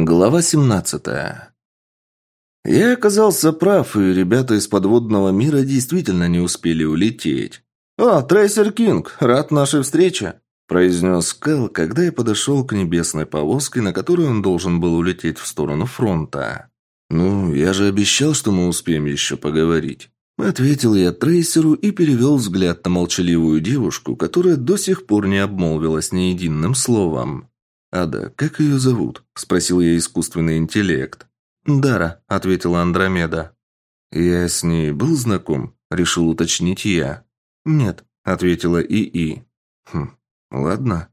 Глава 17. Я оказался прав, и ребята из подводного мира действительно не успели улететь. «О, Трейсер Кинг, рад нашей встрече!» – произнес Кэл, когда я подошел к небесной повозке, на которой он должен был улететь в сторону фронта. «Ну, я же обещал, что мы успеем еще поговорить». Ответил я трейсеру и перевел взгляд на молчаливую девушку, которая до сих пор не обмолвилась ни единым словом. «Ада, как ее зовут?» – спросил я искусственный интеллект. «Дара», – ответила Андромеда. «Я с ней был знаком?» – решил уточнить я. «Нет», – ответила ИИ. «Хм, ладно».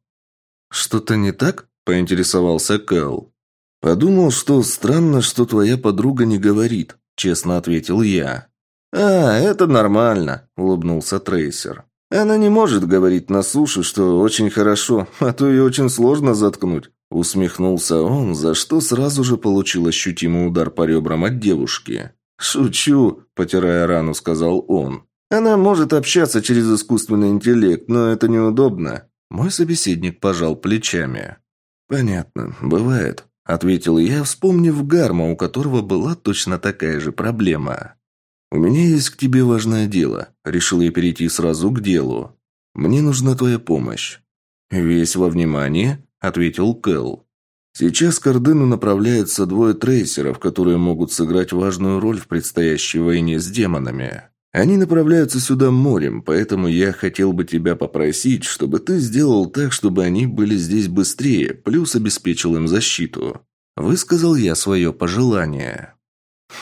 «Что-то не так?» – поинтересовался Кэл. «Подумал, что странно, что твоя подруга не говорит», – честно ответил я. «А, это нормально», – улыбнулся Трейсер. Она не может говорить на суше, что очень хорошо, а то ее очень сложно заткнуть. Усмехнулся он, за что сразу же получил ощутимый удар по ребрам от девушки. «Шучу», – потирая рану, сказал он. «Она может общаться через искусственный интеллект, но это неудобно». Мой собеседник пожал плечами. «Понятно, бывает», – ответил я, вспомнив Гарма, у которого была точно такая же проблема. «У меня есть к тебе важное дело. Решил я перейти сразу к делу. Мне нужна твоя помощь». «Весь во внимание», — ответил Кэл. «Сейчас к Ордыну направляются двое трейсеров, которые могут сыграть важную роль в предстоящей войне с демонами. Они направляются сюда морем, поэтому я хотел бы тебя попросить, чтобы ты сделал так, чтобы они были здесь быстрее, плюс обеспечил им защиту». Высказал я свое пожелание.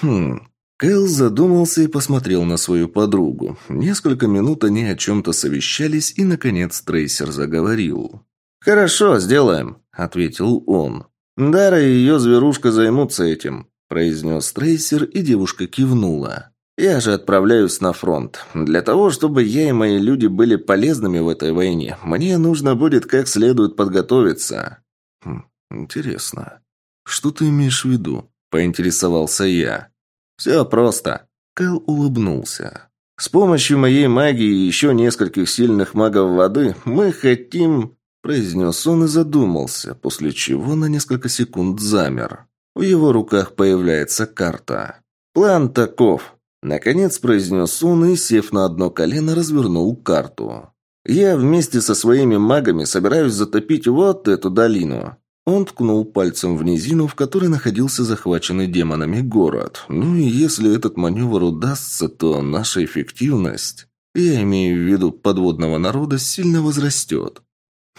«Хм, Кэл задумался и посмотрел на свою подругу. Несколько минут они о чем-то совещались, и, наконец, Трейсер заговорил. «Хорошо, сделаем», — ответил он. «Дара и ее зверушка займутся этим», — произнес Трейсер, и девушка кивнула. «Я же отправляюсь на фронт. Для того, чтобы я и мои люди были полезными в этой войне, мне нужно будет как следует подготовиться». Хм, «Интересно. Что ты имеешь в виду?» – поинтересовался я. «Все просто». Кэл улыбнулся. «С помощью моей магии и еще нескольких сильных магов воды мы хотим...» Произнес он и задумался, после чего на несколько секунд замер. В его руках появляется карта. «План таков», Наконец произнес он и, сев на одно колено, развернул карту. «Я вместе со своими магами собираюсь затопить вот эту долину. Он ткнул пальцем в низину, в которой находился захваченный демонами город. Ну и если этот маневр удастся, то наша эффективность, я имею в виду подводного народа, сильно возрастет.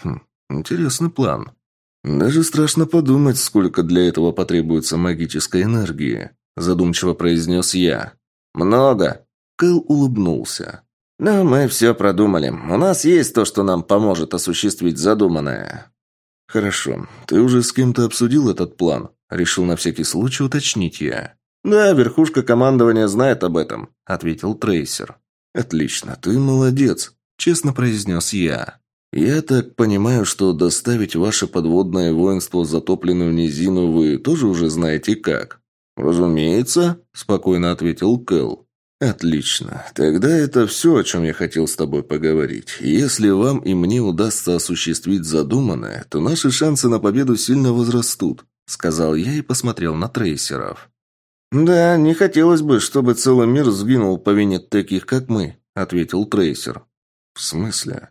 Хм, интересный план. Даже страшно подумать, сколько для этого потребуется магической энергии, задумчиво произнес я. Много. Кэл улыбнулся. Но мы все продумали. У нас есть то, что нам поможет осуществить задуманное. «Хорошо. Ты уже с кем-то обсудил этот план?» Решил на всякий случай уточнить я. «Да, верхушка командования знает об этом», — ответил Трейсер. «Отлично, ты молодец», — честно произнес я. «Я так понимаю, что доставить ваше подводное воинство в затопленную низину вы тоже уже знаете как?» «Разумеется», — спокойно ответил Кэл. «Отлично. Тогда это все, о чем я хотел с тобой поговорить. Если вам и мне удастся осуществить задуманное, то наши шансы на победу сильно возрастут», — сказал я и посмотрел на трейсеров. «Да, не хотелось бы, чтобы целый мир сгинул по вине таких, как мы», — ответил трейсер. «В смысле?»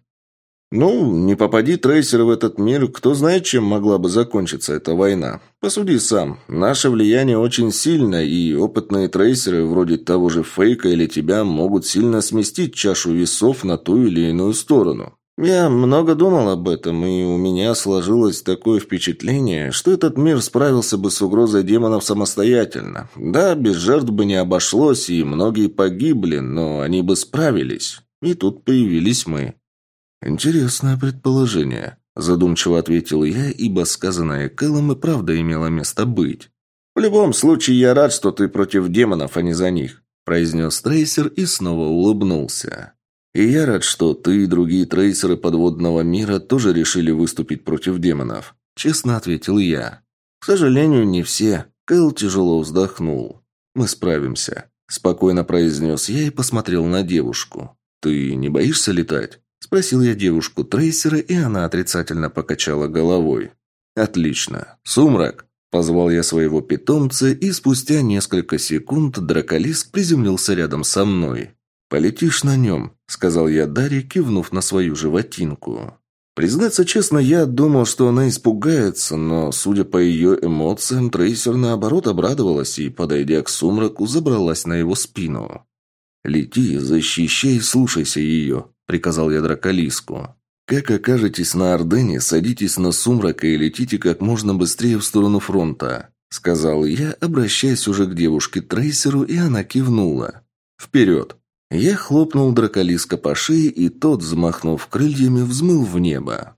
«Ну, не попади трейсеры в этот мир, кто знает, чем могла бы закончиться эта война. Посуди сам. Наше влияние очень сильно, и опытные трейсеры, вроде того же Фейка или тебя, могут сильно сместить чашу весов на ту или иную сторону. Я много думал об этом, и у меня сложилось такое впечатление, что этот мир справился бы с угрозой демонов самостоятельно. Да, без жертв бы не обошлось, и многие погибли, но они бы справились. И тут появились мы. «Интересное предположение», – задумчиво ответил я, ибо сказанное Кэллом и правда имело место быть. «В любом случае, я рад, что ты против демонов, а не за них», – произнес трейсер и снова улыбнулся. «И я рад, что ты и другие трейсеры подводного мира тоже решили выступить против демонов», – честно ответил я. «К сожалению, не все», – Кэл тяжело вздохнул. «Мы справимся», – спокойно произнес я и посмотрел на девушку. «Ты не боишься летать?» Спросил я девушку трейсера, и она отрицательно покачала головой. «Отлично. Сумрак!» Позвал я своего питомца, и спустя несколько секунд драколиск приземлился рядом со мной. «Полетишь на нем», — сказал я Дарье, кивнув на свою животинку. Признаться честно, я думал, что она испугается, но, судя по ее эмоциям, трейсер наоборот обрадовалась и, подойдя к сумраку, забралась на его спину. «Лети, защищай и слушайся ее», — приказал я драколиску. «Как окажетесь на Ордене, садитесь на сумрак и летите как можно быстрее в сторону фронта», — сказал я, обращаясь уже к девушке-трейсеру, и она кивнула. «Вперед!» Я хлопнул драколиска по шее, и тот, взмахнув крыльями, взмыл в небо.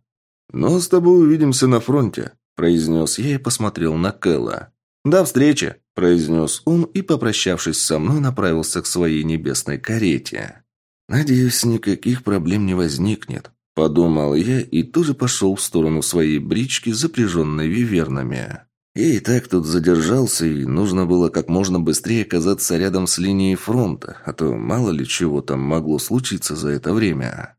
«Но с тобой увидимся на фронте», – произнес я и посмотрел на Кэлла. «До встречи», – произнес он и, попрощавшись со мной, направился к своей небесной карете. «Надеюсь, никаких проблем не возникнет», – подумал я и тоже пошел в сторону своей брички, запряженной вивернами. Я и так тут задержался, и нужно было как можно быстрее оказаться рядом с линией фронта, а то мало ли чего там могло случиться за это время.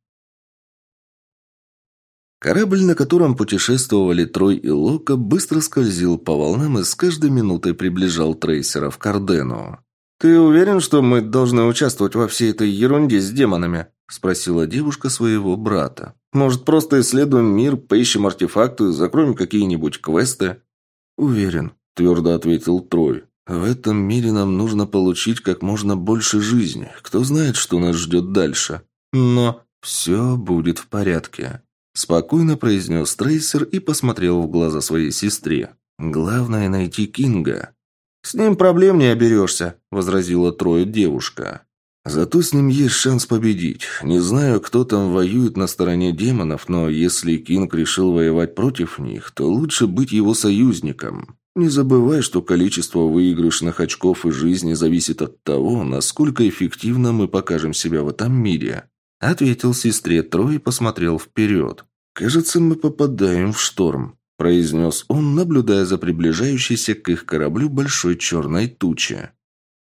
Корабль, на котором путешествовали Трой и Лока, быстро скользил по волнам и с каждой минутой приближал трейсера в Кардену. «Ты уверен, что мы должны участвовать во всей этой ерунде с демонами?» – спросила девушка своего брата. «Может, просто исследуем мир, поищем артефакты, закроем какие-нибудь квесты?» «Уверен», – твердо ответил Трой. «В этом мире нам нужно получить как можно больше жизни. Кто знает, что нас ждет дальше. Но все будет в порядке», – спокойно произнес Трейсер и посмотрел в глаза своей сестре. «Главное – найти Кинга». «С ним проблем не оберешься», – возразила Трою девушка. Зато с ним есть шанс победить. Не знаю, кто там воюет на стороне демонов, но если Кинг решил воевать против них, то лучше быть его союзником. Не забывай, что количество выигрышных очков и жизни зависит от того, насколько эффективно мы покажем себя в этом мире. Ответил сестре Трой и посмотрел вперед. «Кажется, мы попадаем в шторм», – произнес он, наблюдая за приближающейся к их кораблю большой черной тучи.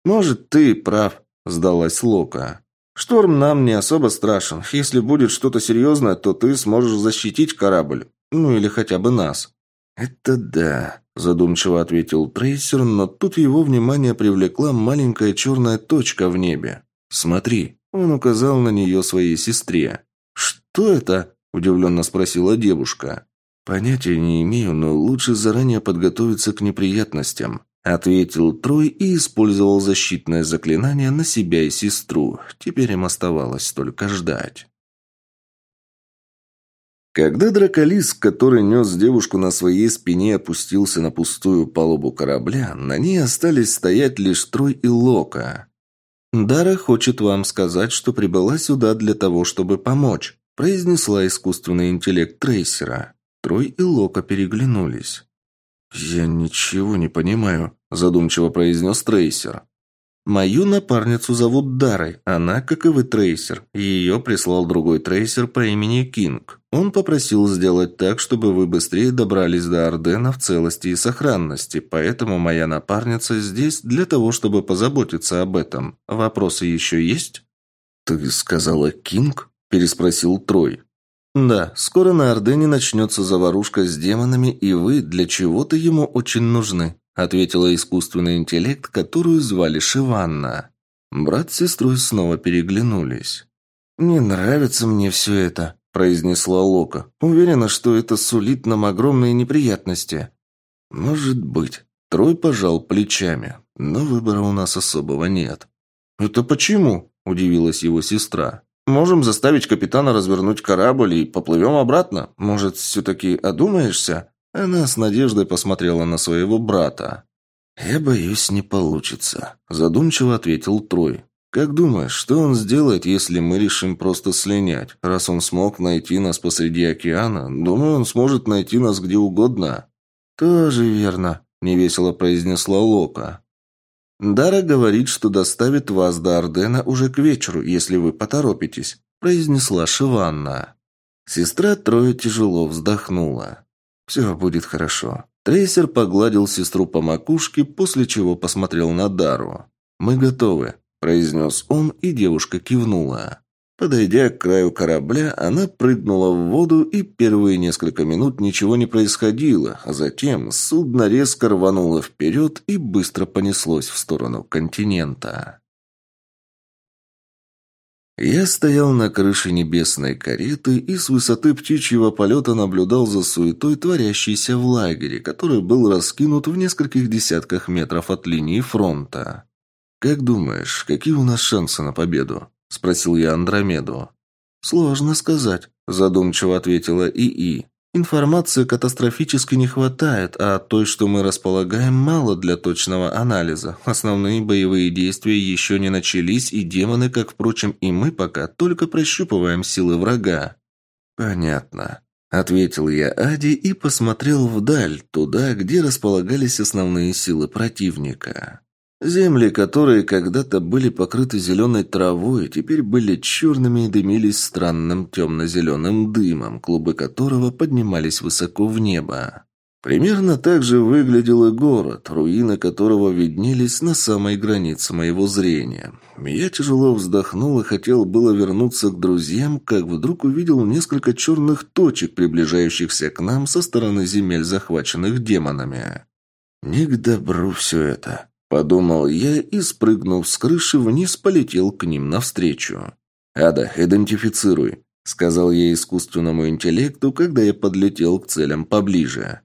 «Может, ты прав», сдалась Лока. «Шторм нам не особо страшен. Если будет что-то серьезное, то ты сможешь защитить корабль. Ну или хотя бы нас». «Это да», – задумчиво ответил трейсер, но тут его внимание привлекла маленькая черная точка в небе. «Смотри», – он указал на нее своей сестре. «Что это?» – удивленно спросила девушка. «Понятия не имею, но лучше заранее подготовиться к неприятностям. Ответил Трой и использовал защитное заклинание на себя и сестру. Теперь им оставалось только ждать. Когда драколис, который нес девушку на своей спине, опустился на пустую палубу корабля, на ней остались стоять лишь Трой и Лока. «Дара хочет вам сказать, что прибыла сюда для того, чтобы помочь», произнесла искусственный интеллект трейсера. Трой и Лока переглянулись. «Я ничего не понимаю», – задумчиво произнес Трейсер. «Мою напарницу зовут Дарой. Она, как и вы, Трейсер. Ее прислал другой Трейсер по имени Кинг. Он попросил сделать так, чтобы вы быстрее добрались до Ордена в целости и сохранности, поэтому моя напарница здесь для того, чтобы позаботиться об этом. Вопросы еще есть?» «Ты сказала Кинг?» – переспросил Трой. «Да, скоро на Ордене начнется заварушка с демонами, и вы для чего-то ему очень нужны», ответила искусственный интеллект, которую звали Шиванна. Брат с сестрой снова переглянулись. «Не нравится мне все это», – произнесла Лока. «Уверена, что это сулит нам огромные неприятности». «Может быть». Трой пожал плечами, но выбора у нас особого нет. «Это почему?» – удивилась его сестра. Можем заставить капитана развернуть корабль и поплывем обратно. Может, все-таки одумаешься?» Она с надеждой посмотрела на своего брата. «Я боюсь, не получится», – задумчиво ответил Трой. «Как думаешь, что он сделает, если мы решим просто слинять? Раз он смог найти нас посреди океана, думаю, он сможет найти нас где угодно». «Тоже верно», – невесело произнесла Лока. «Дара говорит, что доставит вас до Ордена уже к вечеру, если вы поторопитесь», – произнесла Шиванна. Сестра Троя тяжело вздохнула. «Все будет хорошо». Трейсер погладил сестру по макушке, после чего посмотрел на Дару. «Мы готовы», – произнес он, и девушка кивнула. Подойдя к краю корабля, она прыгнула в воду, и первые несколько минут ничего не происходило, а затем судно резко рвануло вперед и быстро понеслось в сторону континента. Я стоял на крыше небесной кареты и с высоты птичьего полета наблюдал за суетой, творящейся в лагере, который был раскинут в нескольких десятках метров от линии фронта. «Как думаешь, какие у нас шансы на победу?» – спросил я Андромеду. «Сложно сказать», – задумчиво ответила ИИ. «Информации катастрофически не хватает, а той, что мы располагаем, мало для точного анализа. Основные боевые действия еще не начались, и демоны, как, впрочем, и мы пока только прощупываем силы врага». «Понятно», – ответил я Ади и посмотрел вдаль, туда, где располагались основные силы противника. Земли, которые когда-то были покрыты зеленой травой, теперь были черными и дымились странным темно-зеленым дымом, клубы которого поднимались высоко в небо. Примерно так же выглядел и город, руины которого виднелись на самой границе моего зрения. Я тяжело вздохнул и хотел было вернуться к друзьям, как вдруг увидел несколько черных точек, приближающихся к нам со стороны земель, захваченных демонами. Не к добру все это. Подумал я и, спрыгнув с крыши вниз, полетел к ним навстречу. «Ада, идентифицируй», — сказал я искусственному интеллекту, когда я подлетел к целям поближе.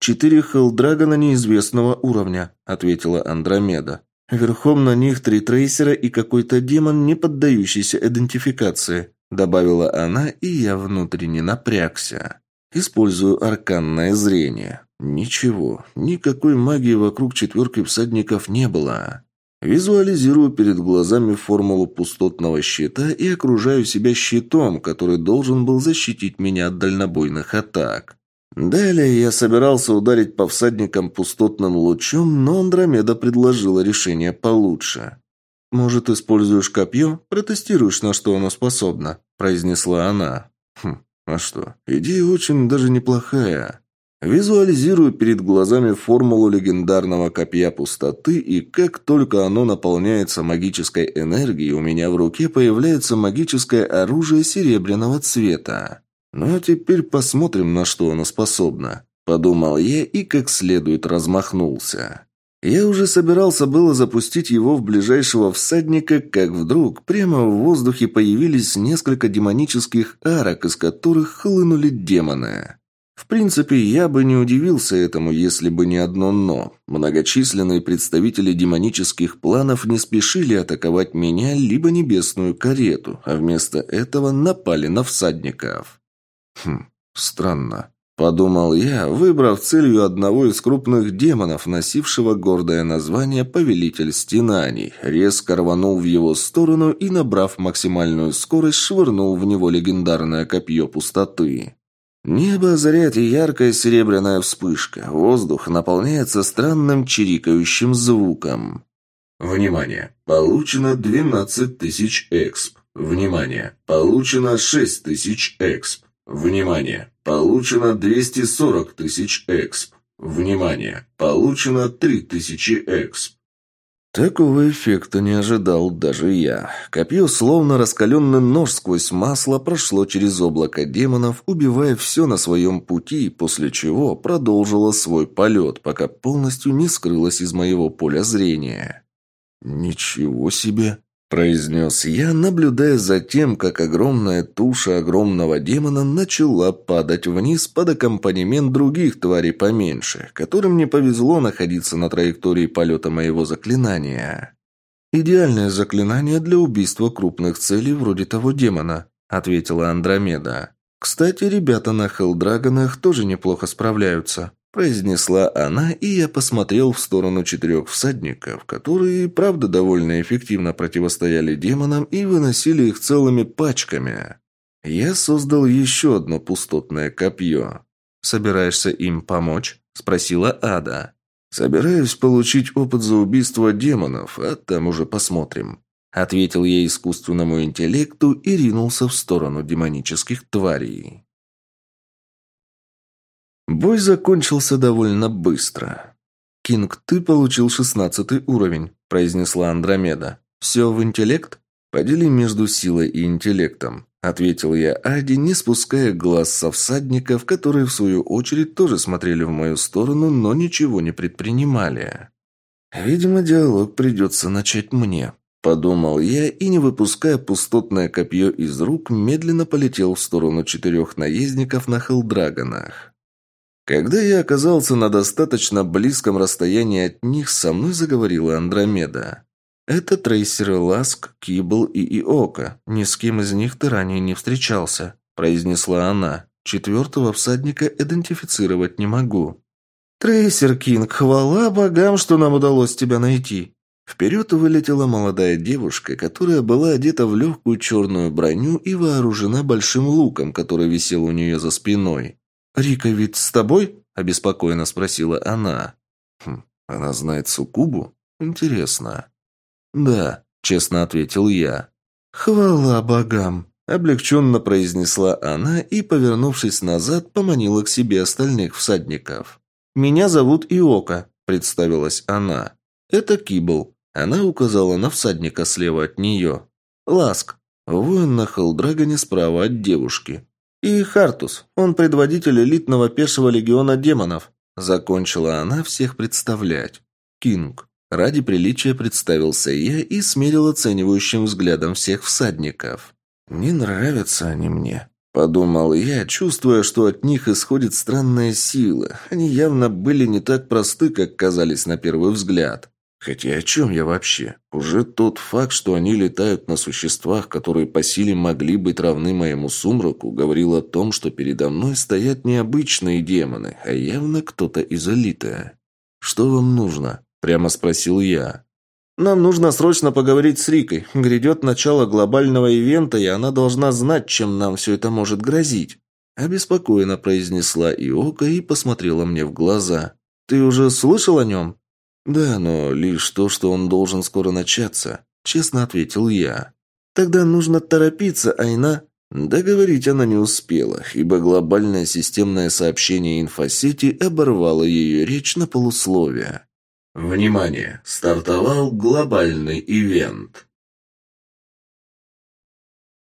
«Четыре хелдрагона неизвестного уровня», — ответила Андромеда. «Верхом на них три трейсера и какой-то демон, не поддающийся идентификации», — добавила она, и я внутренне напрягся. «Использую арканное зрение. Ничего, никакой магии вокруг четверки всадников не было. Визуализирую перед глазами формулу пустотного щита и окружаю себя щитом, который должен был защитить меня от дальнобойных атак. Далее я собирался ударить по всадникам пустотным лучом, но Андромеда предложила решение получше. «Может, используешь копье? Протестируешь, на что оно способно», – произнесла она. «Хм, а что, идея очень даже неплохая». Визуализирую перед глазами формулу легендарного копья пустоты, и как только оно наполняется магической энергией, у меня в руке появляется магическое оружие серебряного цвета. Ну а теперь посмотрим, на что оно способно. Подумал я и как следует размахнулся. Я уже собирался было запустить его в ближайшего всадника, как вдруг прямо в воздухе появились несколько демонических арок, из которых хлынули демоны. В принципе, я бы не удивился этому, если бы не одно «но». Многочисленные представители демонических планов не спешили атаковать меня либо небесную карету, а вместо этого напали на всадников. Хм, странно. Подумал я, выбрав целью одного из крупных демонов, носившего гордое название «Повелитель стенаний», резко рванул в его сторону и, набрав максимальную скорость, швырнул в него легендарное копье пустоты. Небо озаряет яркая серебряная вспышка. Воздух наполняется странным чирикающим звуком. Внимание! Получено 12 тысяч эксп. Внимание! Получено 6 тысяч эксп. Внимание! Получено 240 тысяч эксп. Внимание! Получено 3000 эксп. Такого эффекта не ожидал даже я. Копье, словно раскаленный нож сквозь масло, прошло через облако демонов, убивая все на своем пути, после чего продолжило свой полет, пока полностью не скрылось из моего поля зрения. «Ничего себе!» Произнес я, наблюдая за тем, как огромная туша огромного демона начала падать вниз под аккомпанемент других тварей поменьше, которым не повезло находиться на траектории полета моего заклинания. «Идеальное заклинание для убийства крупных целей вроде того демона», — ответила Андромеда. «Кстати, ребята на Хелдрагонах тоже неплохо справляются произнесла она, и я посмотрел в сторону четырех всадников, которые, правда, довольно эффективно противостояли демонам и выносили их целыми пачками. Я создал еще одно пустотное копье. «Собираешься им помочь?» – спросила Ада. «Собираюсь получить опыт за убийство демонов, а там уже посмотрим», – ответил я искусственному интеллекту и ринулся в сторону демонических тварей. Бой закончился довольно быстро. «Кинг, ты получил шестнадцатый уровень», – произнесла Андромеда. «Все в интеллект?» Подели между силой и интеллектом. Ответил я Ади, не спуская глаз со всадников, которые, в свою очередь, тоже смотрели в мою сторону, но ничего не предпринимали. «Видимо, диалог придется начать мне», – подумал я и, не выпуская пустотное копье из рук, медленно полетел в сторону четырех наездников на хелдрагонах. Когда я оказался на достаточно близком расстоянии от них, со мной заговорила Андромеда. «Это трейсеры Ласк, Кибл и Иока. Ни с кем из них ты ранее не встречался», – произнесла она. «Четвертого всадника идентифицировать не могу». «Трейсер Кинг, хвала богам, что нам удалось тебя найти!» Вперед вылетела молодая девушка, которая была одета в легкую черную броню и вооружена большим луком, который висел у нее за спиной. «Рика ведь с тобой?» – обеспокоенно спросила она. «Хм, она знает Сукубу? Интересно». «Да», – честно ответил я. «Хвала богам!» – облегченно произнесла она и, повернувшись назад, поманила к себе остальных всадников. «Меня зовут Иока», – представилась она. «Это Кибл». Она указала на всадника слева от нее. «Ласк». Воин на Халдрагоне справа от девушки. «И Хартус. Он предводитель элитного пешего легиона демонов». Закончила она всех представлять. «Кинг». Ради приличия представился я и смерил оценивающим взглядом всех всадников. «Не нравятся они мне», Подумал я, чувствуя, что от них исходит странная сила. Они явно были не так просты, как казались на первый взгляд. Хотя о чем я вообще? Уже тот факт, что они летают на существах, которые по силе могли быть равны моему сумраку, говорил о том, что передо мной стоят необычные демоны, а явно кто-то из элиты. «Что вам нужно?» – прямо спросил я. Нам нужно срочно поговорить с Рикой. Грядет начало глобального ивента, и она должна знать, чем нам все это может грозить». Обеспокоенно произнесла Иока и посмотрела мне в глаза. «Ты уже слышал о нем?» «Да, но лишь то, что он должен скоро начаться», — честно ответил я. «Тогда нужно торопиться, Айна». Договорить она не успела, ибо глобальное системное сообщение инфосети оборвало ее речь на полусловие. Внимание! Стартовал глобальный ивент.